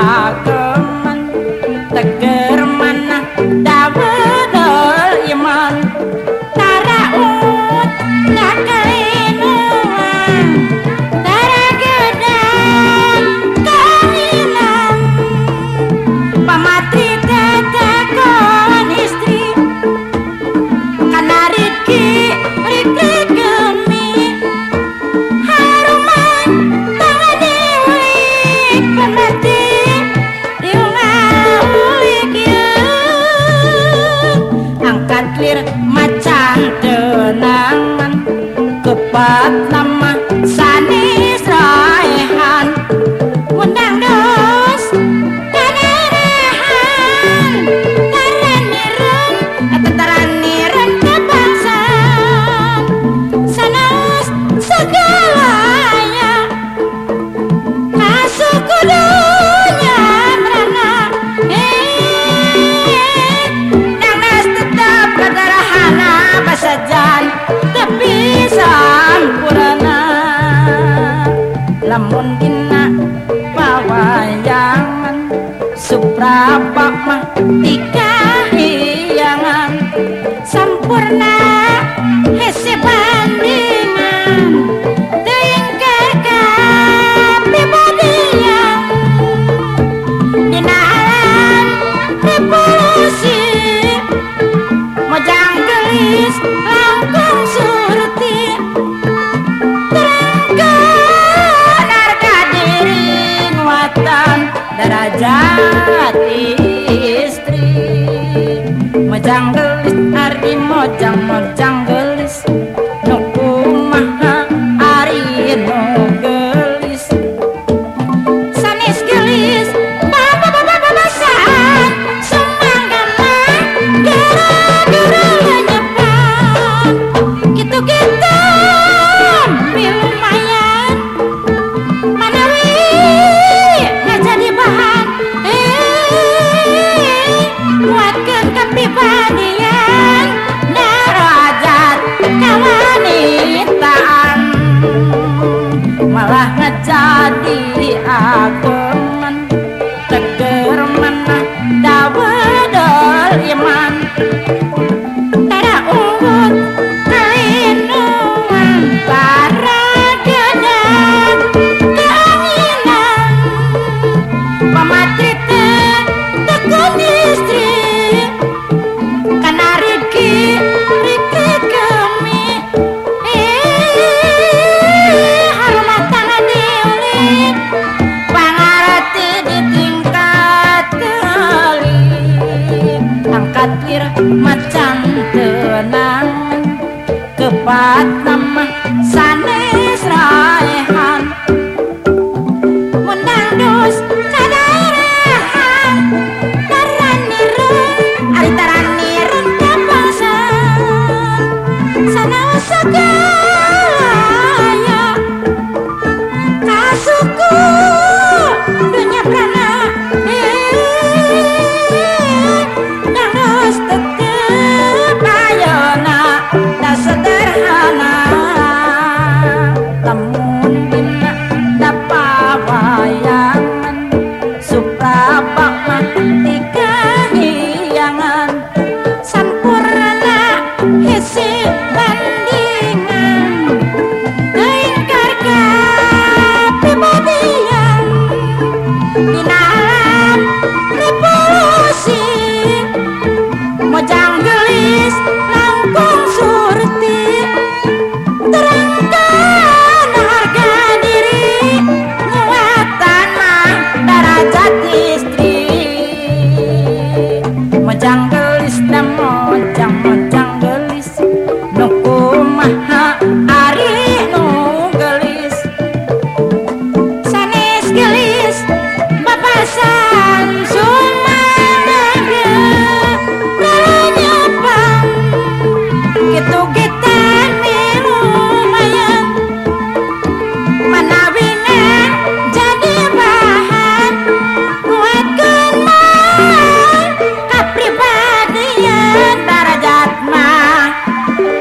Tak bapak mah tiga hiangan. Sampurna hese bandingan teing keka pribadian dinalan revolusi. Mojang gelis langkung surti. Terenggan harga diri watan derajat mojang telis arti mojang mojang macan tenang kepat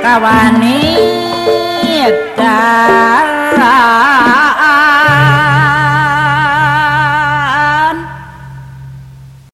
kawani